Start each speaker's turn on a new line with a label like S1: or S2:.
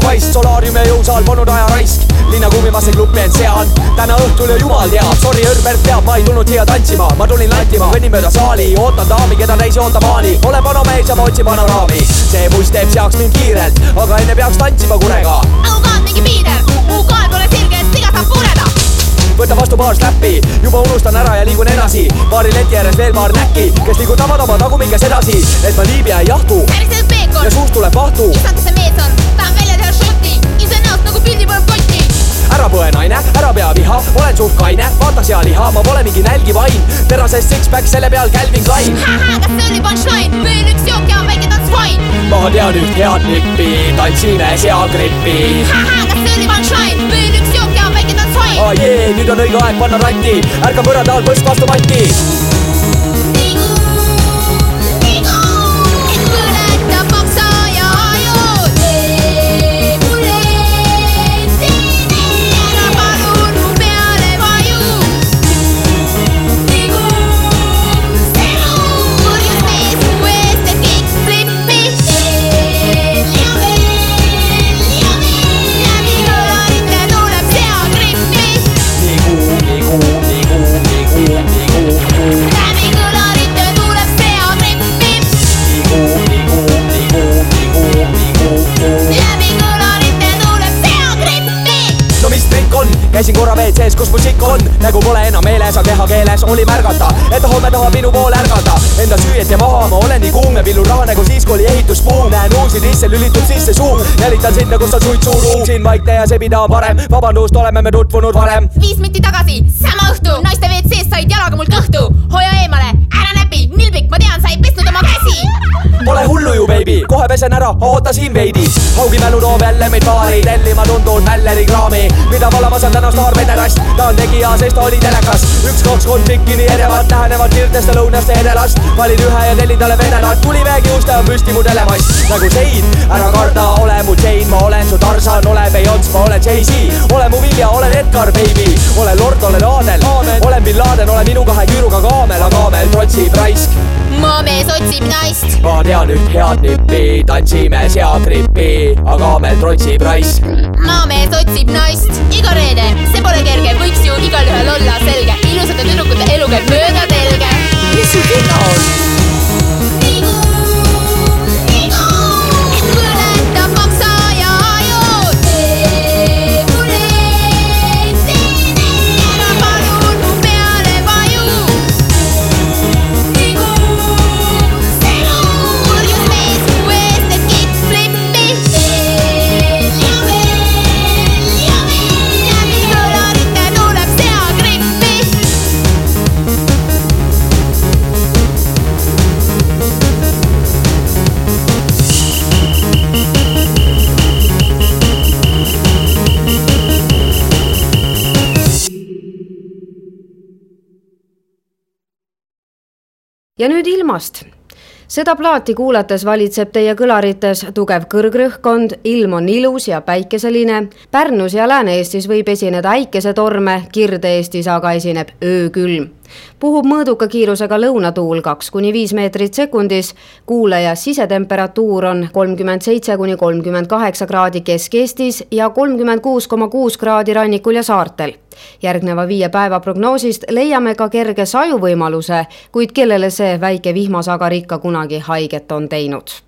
S1: paist, solaariumi ja jõusaal polnud aja raisk. linna kummimasse klubi end sean, täna õhtul ju jumal teab, sorry, Herbert teab, ma ei tulnud siia tantsima, ma tulin lantima, kõnnin mööda saali, ootan daami, keda näis ootamaani. olen vana mees ja ma otsin panoraami, see buss teeb seaks mind kiirelt, aga enne peaks tantsima kurega.
S2: Au kaal mingi piider, mu kaal pole sirge, et siga saab pureda.
S1: võta vastu paar slappi, juba unustan ära ja liigun edasi. baari leti ääres veel paar näkki, kes liigutavad oma tagumikes edasi, et ma liibia ei jahtu. Ja, suust tuleb vahtu.
S2: issand, see
S1: viha, olen suht kaine, vaata sea liha, ma pole mingi nälgivain. terasest six-pack, selle peal Calvin Klein.
S2: kas see oli punchline, veel üks jook ja väike tants fine.
S1: ma tean üht head nippi, tantsime seagrippi.
S2: ahah, kas see oli punchline, veel üks jook ja väike tants fine.
S1: aa jee, nüüd on õige aeg panna ratti, ärka põranda all põsk vastu matti. Korra WC-s, kus musik on, nägu pole enam meeles, aga kehakeeles oli märgata, et ta homme tahab minu poole ärgata. Enda süüet ja maha, ma olen nii kuum ja pillun raha nagu siis, kui oli ehitusbuum. näen uusi risse, lülitub sisse suu, jälitan sinna, kus on suitsuruum. siin vaikne ja sebida on parem, vabandust, oleme me tutvunud varem.
S2: viis minti tagasi, sama õhtu, naiste WC-s said jalaga mul kõhtu.
S1: baby, kohe pesen ära, oota siin veidi. Haugi mälu toob jälle meid baari, tellima tundun Nälleri kraami, mida valamas on täna staarpederast. ta on tegija, sest ta oli telekas. üks, kaks, kolm tükki nii erinevat lähenevad kirtest ja lõunast ja edelast. valin ühe ja tellin talle vedelat, tuliväekiuste on püsti mu telemass nagu sein. ära karda, ole mu Jane, ma olen su Tarzan, ole Beyonce, ma olen Jay-Z. ole mu Vilja, olen Edgar, baby, olen lord, olen Aadel, olen bin Laden, olen minu kahe küüruga kaamel, aga kaamel trotsib raisk
S2: maamees otsib naist.
S1: ma tean üht head nippi, tantsime seagrippi, aga meil trotsib raisk.
S2: maamees
S3: ja nüüd ilmast. seda plaati kuulates valitseb teie kõlarites tugev kõrgrõhkkond, ilm on ilus ja päikeseline. Pärnus ja Lääne-Eestis võib esineda äikesetorme, Kirde-Eestis aga esineb öökülm. Puhub mõõduka kiirusega lõunatuul kaks kuni viis meetrit sekundis. kuulaja sisetemperatuur on kolmkümmend seitse kuni kolmkümmend kaheksa kraadi Kesk-Eestis ja kolmkümmend kuus koma kuus kraadi rannikul ja saartel järgneva viie päeva prognoosist leiame ka kerge sajuvõimaluse, kuid kellele see väike vihmasagar ikka kunagi haiget on teinud